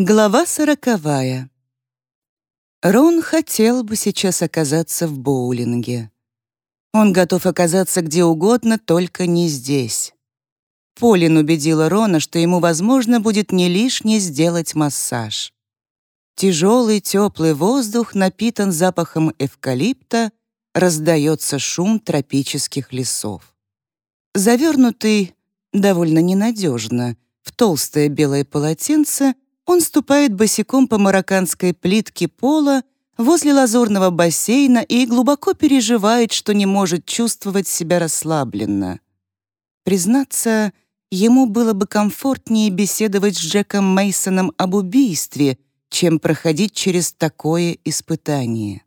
Глава сороковая. Рон хотел бы сейчас оказаться в боулинге. Он готов оказаться где угодно, только не здесь. Полин убедила Рона, что ему, возможно, будет не лишне сделать массаж. Тяжелый теплый воздух напитан запахом эвкалипта, раздается шум тропических лесов. Завернутый довольно ненадежно в толстое белое полотенце — он ступает босиком по марокканской плитке пола возле лазурного бассейна и глубоко переживает, что не может чувствовать себя расслабленно. Признаться, ему было бы комфортнее беседовать с Джеком Мейсоном об убийстве, чем проходить через такое испытание.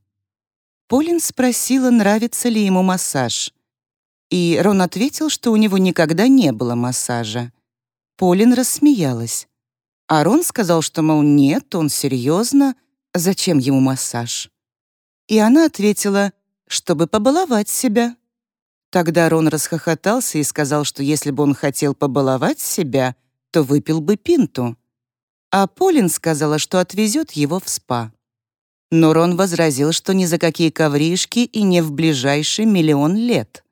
Полин спросила, нравится ли ему массаж. И Рон ответил, что у него никогда не было массажа. Полин рассмеялась. Арон сказал, что, мол, нет, он серьезно, зачем ему массаж? И она ответила, чтобы побаловать себя. Тогда Рон расхохотался и сказал, что если бы он хотел побаловать себя, то выпил бы пинту. А Полин сказала, что отвезет его в спа. Но Рон возразил, что ни за какие ковришки и не в ближайший миллион лет.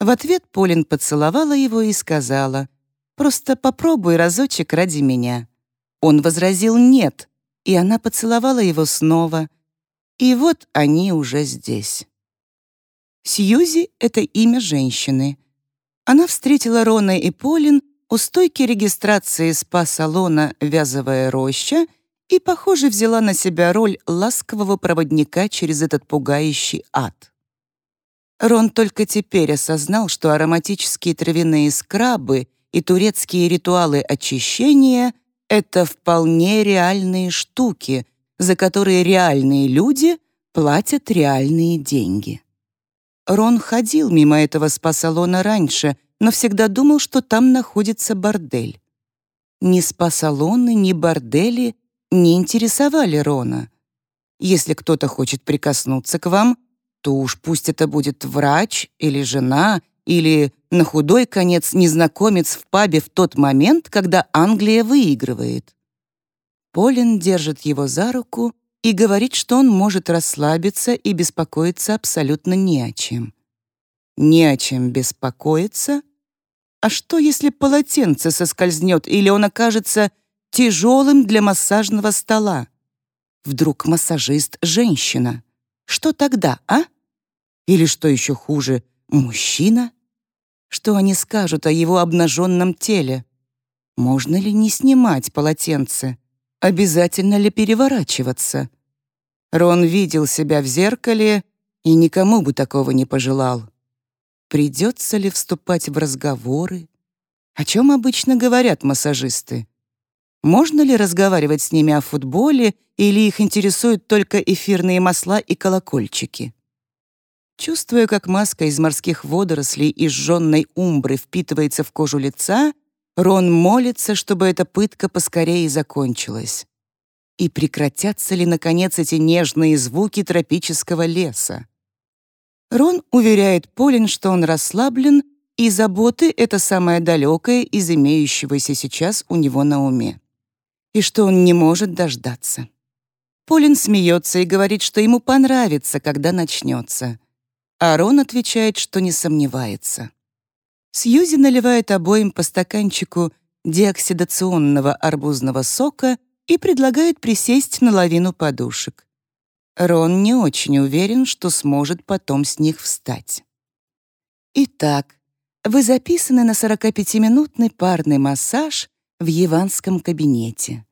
В ответ Полин поцеловала его и сказала, «Просто попробуй разочек ради меня». Он возразил «нет», и она поцеловала его снова. И вот они уже здесь. Сьюзи — это имя женщины. Она встретила Рона и Полин у стойки регистрации спа-салона «Вязовая роща» и, похоже, взяла на себя роль ласкового проводника через этот пугающий ад. Рон только теперь осознал, что ароматические травяные скрабы и турецкие ритуалы очищения — это вполне реальные штуки, за которые реальные люди платят реальные деньги. Рон ходил мимо этого спа-салона раньше, но всегда думал, что там находится бордель. Ни спа-салоны, ни бордели не интересовали Рона. Если кто-то хочет прикоснуться к вам, то уж пусть это будет врач или жена, или, на худой конец, незнакомец в пабе в тот момент, когда Англия выигрывает. Полин держит его за руку и говорит, что он может расслабиться и беспокоиться абсолютно не о чем. Не о чем беспокоиться? А что, если полотенце соскользнет или он окажется тяжелым для массажного стола? Вдруг массажист — женщина. Что тогда, а? Или что еще хуже, мужчина? Что они скажут о его обнаженном теле? Можно ли не снимать полотенце? Обязательно ли переворачиваться? Рон видел себя в зеркале и никому бы такого не пожелал. Придется ли вступать в разговоры? О чем обычно говорят массажисты? Можно ли разговаривать с ними о футболе или их интересуют только эфирные масла и колокольчики? Чувствуя, как маска из морских водорослей и сжженной умбры впитывается в кожу лица, Рон молится, чтобы эта пытка поскорее закончилась. И прекратятся ли, наконец, эти нежные звуки тропического леса? Рон уверяет Полин, что он расслаблен, и заботы — это самое далекое из имеющегося сейчас у него на уме. И что он не может дождаться. Полин смеется и говорит, что ему понравится, когда начнется. Арон отвечает, что не сомневается. Сьюзи наливает обоим по стаканчику деоксидационного арбузного сока и предлагает присесть на лавину подушек. Рон не очень уверен, что сможет потом с них встать. Итак, вы записаны на 45-минутный парный массаж в Еванском кабинете.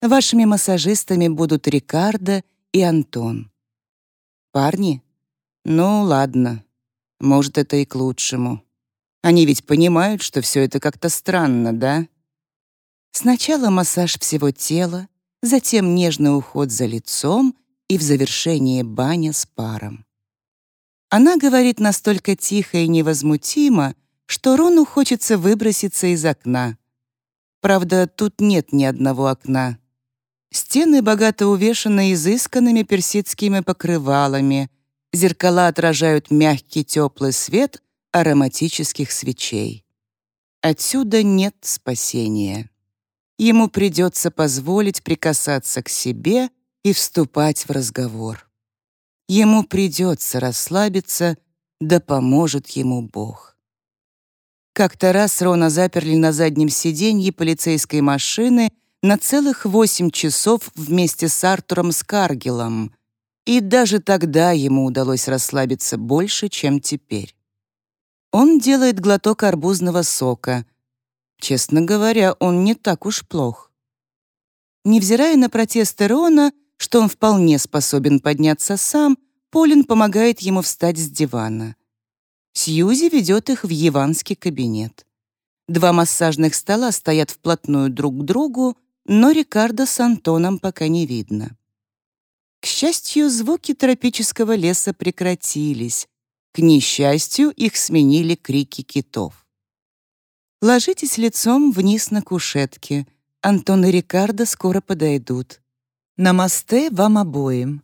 Вашими массажистами будут Рикардо и Антон. Парни, ну, ладно. Может, это и к лучшему. Они ведь понимают, что все это как-то странно, да? Сначала массаж всего тела, затем нежный уход за лицом и в завершение баня с паром. Она говорит настолько тихо и невозмутимо, что Рону хочется выброситься из окна. Правда, тут нет ни одного окна. Стены богато увешаны изысканными персидскими покрывалами — Зеркала отражают мягкий теплый свет ароматических свечей. Отсюда нет спасения. ему придется позволить прикасаться к себе и вступать в разговор. Ему придется расслабиться, да поможет ему Бог. Как-то раз Рона заперли на заднем сиденье полицейской машины на целых восемь часов вместе с Артуром Скаргелом, и даже тогда ему удалось расслабиться больше, чем теперь. Он делает глоток арбузного сока. Честно говоря, он не так уж плох. Невзирая на протесты Рона, что он вполне способен подняться сам, Полин помогает ему встать с дивана. Сьюзи ведет их в яванский кабинет. Два массажных стола стоят вплотную друг к другу, но Рикардо с Антоном пока не видно. К счастью, звуки тропического леса прекратились. К несчастью, их сменили крики китов. Ложитесь лицом вниз на кушетке. Антон и Рикардо скоро подойдут. «Намасте вам обоим».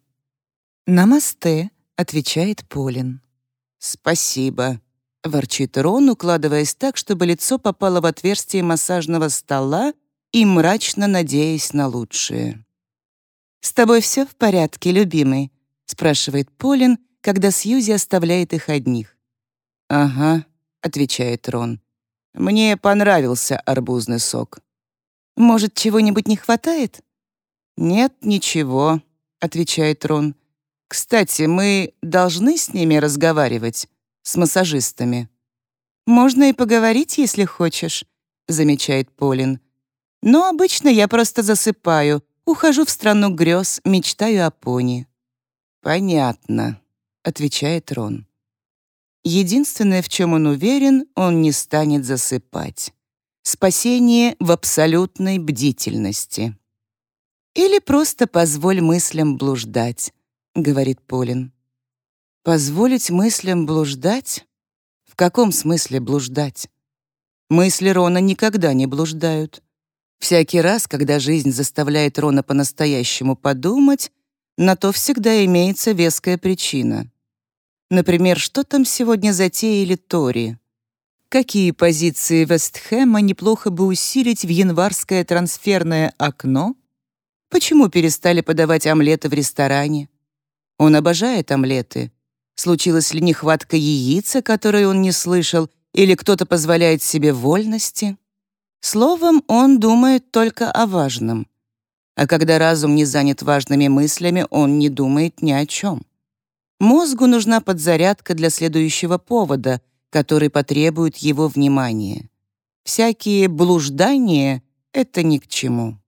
«Намасте», — отвечает Полин. «Спасибо», — ворчит Рон, укладываясь так, чтобы лицо попало в отверстие массажного стола и мрачно надеясь на лучшее. «С тобой все в порядке, любимый?» — спрашивает Полин, когда Сьюзи оставляет их одних. «Ага», — отвечает Рон. «Мне понравился арбузный сок». «Может, чего-нибудь не хватает?» «Нет, ничего», — отвечает Рон. Кстати, мы должны с ними разговаривать, с массажистами. Можно и поговорить, если хочешь, замечает Полин. Но обычно я просто засыпаю, ухожу в страну грез, мечтаю о пони. Понятно, отвечает Рон. Единственное, в чем он уверен, он не станет засыпать. Спасение в абсолютной бдительности. Или просто позволь мыслям блуждать, говорит Полин. Позволить мыслям блуждать? В каком смысле блуждать? Мысли Рона никогда не блуждают. Всякий раз, когда жизнь заставляет Рона по-настоящему подумать, на то всегда имеется веская причина. Например, что там сегодня затеяли Тори? Какие позиции Вестхэма неплохо бы усилить в январское трансферное окно? Почему перестали подавать омлеты в ресторане? Он обожает омлеты. Случилась ли нехватка яица, которой он не слышал, или кто-то позволяет себе вольности? Словом, он думает только о важном. А когда разум не занят важными мыслями, он не думает ни о чем. Мозгу нужна подзарядка для следующего повода, который потребует его внимания. Всякие блуждания — это ни к чему.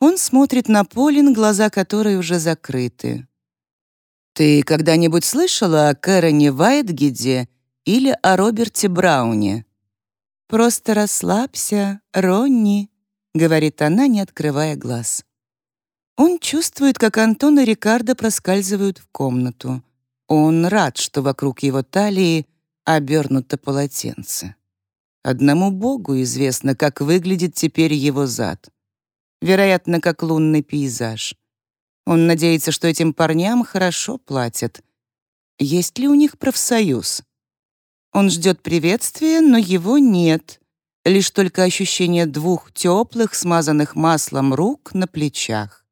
Он смотрит на Полин, глаза которой уже закрыты. Ты когда-нибудь слышала о Кэроне Вайтгиде или о Роберте Брауне? Просто расслабься, Ронни, говорит она, не открывая глаз. Он чувствует, как Антон и Рикардо проскальзывают в комнату. Он рад, что вокруг его талии обернуто полотенце. Одному Богу известно, как выглядит теперь его зад. Вероятно, как лунный пейзаж. Он надеется, что этим парням хорошо платят. Есть ли у них профсоюз? Он ждет приветствия, но его нет. Лишь только ощущение двух теплых, смазанных маслом рук на плечах.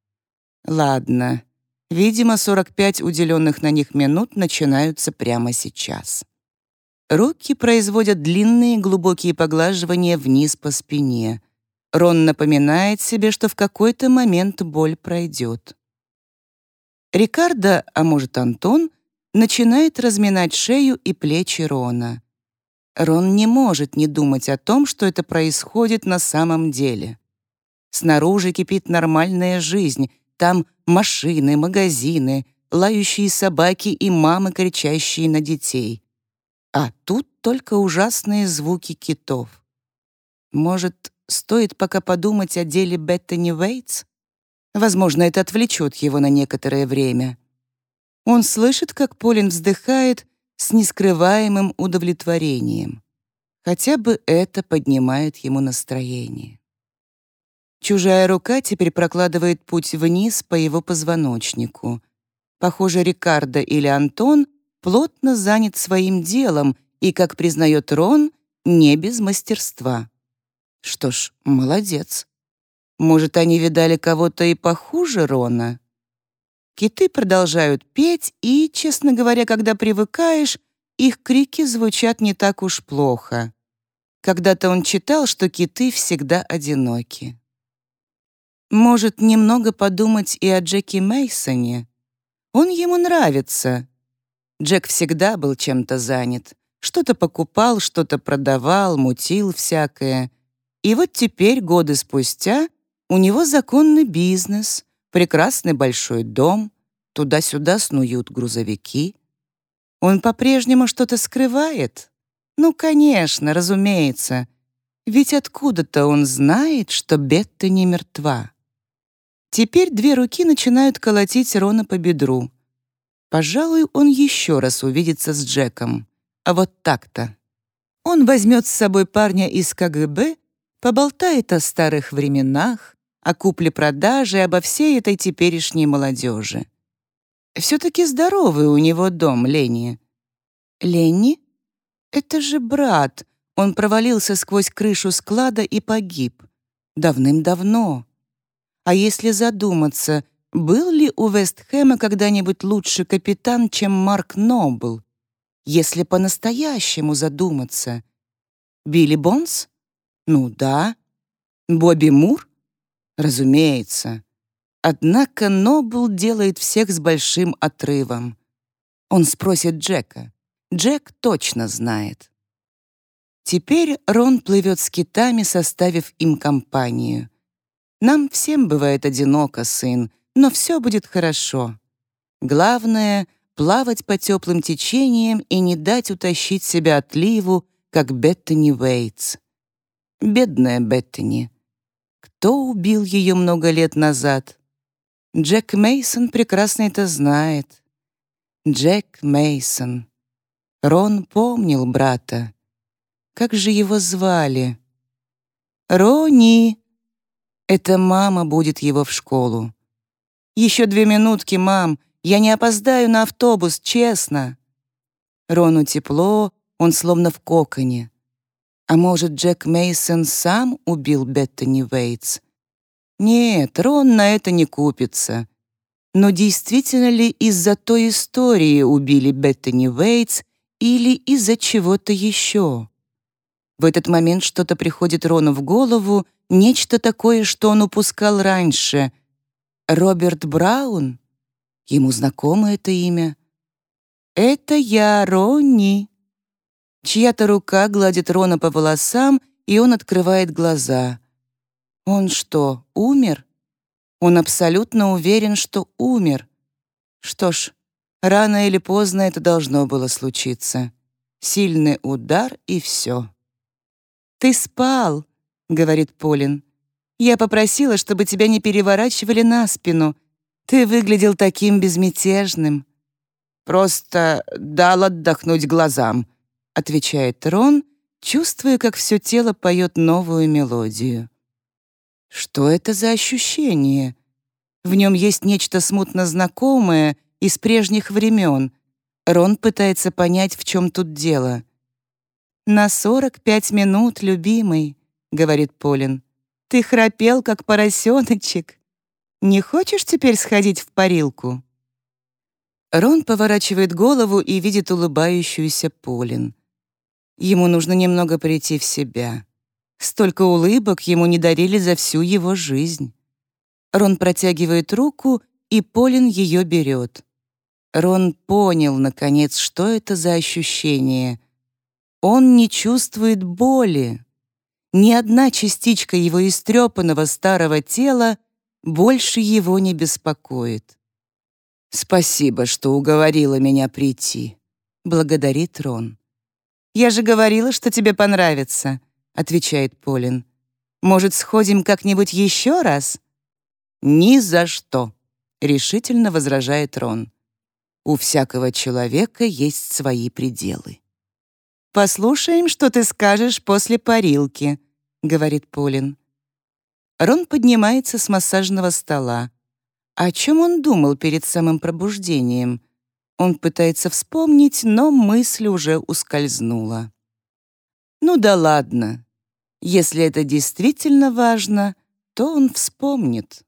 Ладно. Видимо, 45 уделенных на них минут начинаются прямо сейчас. Руки производят длинные глубокие поглаживания вниз по спине. Рон напоминает себе, что в какой-то момент боль пройдет. Рикардо, а может Антон, начинает разминать шею и плечи Рона. Рон не может не думать о том, что это происходит на самом деле. Снаружи кипит нормальная жизнь, там машины, магазины, лающие собаки и мамы, кричащие на детей. А тут только ужасные звуки китов. Может, стоит пока подумать о деле Беттани Вейтс? Возможно, это отвлечет его на некоторое время. Он слышит, как Полин вздыхает с нескрываемым удовлетворением. Хотя бы это поднимает ему настроение. Чужая рука теперь прокладывает путь вниз по его позвоночнику. Похоже, Рикардо или Антон плотно занят своим делом и, как признает Рон, не без мастерства. Что ж, молодец. Может, они видали кого-то и похуже Рона? Киты продолжают петь, и, честно говоря, когда привыкаешь, их крики звучат не так уж плохо. Когда-то он читал, что киты всегда одиноки. Может, немного подумать и о Джеки Мейсоне. Он ему нравится. Джек всегда был чем-то занят. Что-то покупал, что-то продавал, мутил всякое. И вот теперь, годы спустя, у него законный бизнес, прекрасный большой дом, туда-сюда снуют грузовики. Он по-прежнему что-то скрывает? Ну, конечно, разумеется. Ведь откуда-то он знает, что Бетта не мертва. Теперь две руки начинают колотить Рона по бедру. Пожалуй, он еще раз увидится с Джеком. А вот так-то. Он возьмет с собой парня из КГБ, поболтает о старых временах, о купле-продаже, обо всей этой теперешней молодежи. Все-таки здоровый у него дом, Ленни. Ленни? Это же брат. Он провалился сквозь крышу склада и погиб. Давным-давно. А если задуматься, был ли у Вестхэма когда-нибудь лучше капитан, чем Марк Нобл? Если по-настоящему задуматься. Билли Бонс? Ну да. Бобби Мур? Разумеется. Однако Нобл делает всех с большим отрывом. Он спросит Джека. Джек точно знает. Теперь Рон плывет с китами, составив им компанию. Нам всем бывает одиноко, сын, но все будет хорошо. Главное — плавать по теплым течениям и не дать утащить себя отливу, как Беттани Уэйтс. Бедная Беттани. Кто убил ее много лет назад? Джек Мейсон прекрасно это знает. Джек Мейсон. Рон помнил брата. Как же его звали? Рони. Это мама будет его в школу. Еще две минутки, мам. Я не опоздаю на автобус, честно. Рону тепло, он словно в коконе. А может, Джек Мейсон сам убил Беттани Вейтс? Нет, Рон на это не купится. Но действительно ли из-за той истории убили Беттани Вейтс или из-за чего-то еще? В этот момент что-то приходит Рону в голову, нечто такое, что он упускал раньше. Роберт Браун? Ему знакомо это имя. «Это я, Ронни». Чья-то рука гладит Рона по волосам, и он открывает глаза. Он что, умер? Он абсолютно уверен, что умер. Что ж, рано или поздно это должно было случиться. Сильный удар и все. «Ты спал», — говорит Полин. «Я попросила, чтобы тебя не переворачивали на спину. Ты выглядел таким безмятежным». «Просто дал отдохнуть глазам», — отвечает Рон, чувствуя, как все тело поет новую мелодию. Что это за ощущение? В нем есть нечто смутно знакомое из прежних времен. Рон пытается понять, в чем тут дело. «На сорок пять минут, любимый», — говорит Полин. «Ты храпел, как поросеночек. Не хочешь теперь сходить в парилку?» Рон поворачивает голову и видит улыбающуюся Полин. Ему нужно немного прийти в себя. Столько улыбок ему не дарили за всю его жизнь. Рон протягивает руку, и Полин ее берет. Рон понял, наконец, что это за ощущение. Он не чувствует боли. Ни одна частичка его истрепанного старого тела больше его не беспокоит. «Спасибо, что уговорила меня прийти», — благодарит Рон. «Я же говорила, что тебе понравится», — отвечает Полин. «Может, сходим как-нибудь еще раз?» «Ни за что», — решительно возражает Рон. «У всякого человека есть свои пределы». «Послушаем, что ты скажешь после парилки», — говорит Полин. Рон поднимается с массажного стола. О чем он думал перед самым пробуждением? Он пытается вспомнить, но мысль уже ускользнула. «Ну да ладно. Если это действительно важно, Что он вспомнит?